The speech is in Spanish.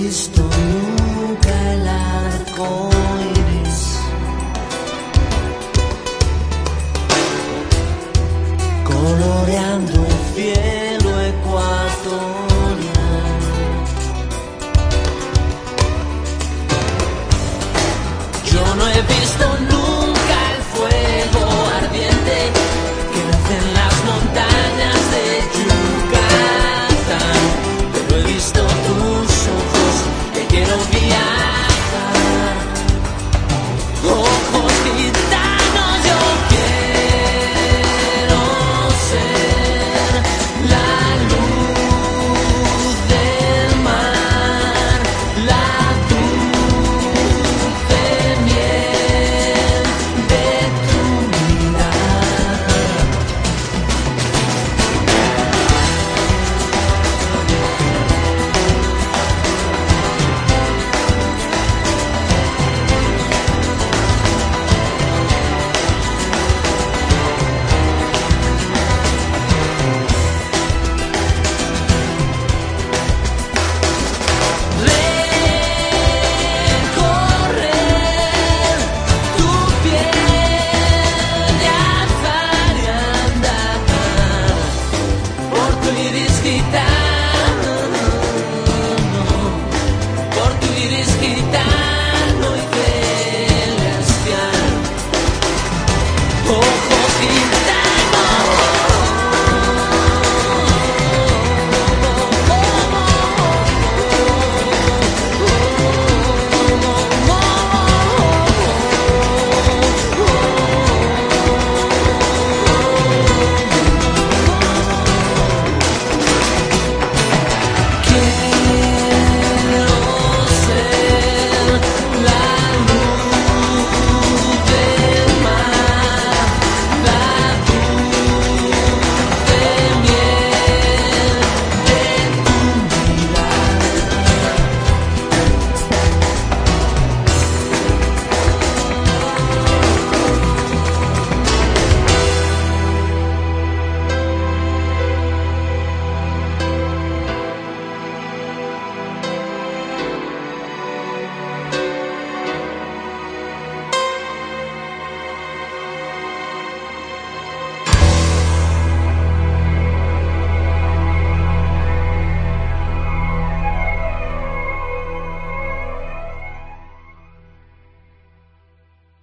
visto nunca el arco iris. Coloreando un cielo ecuatorial. Yo no he visto.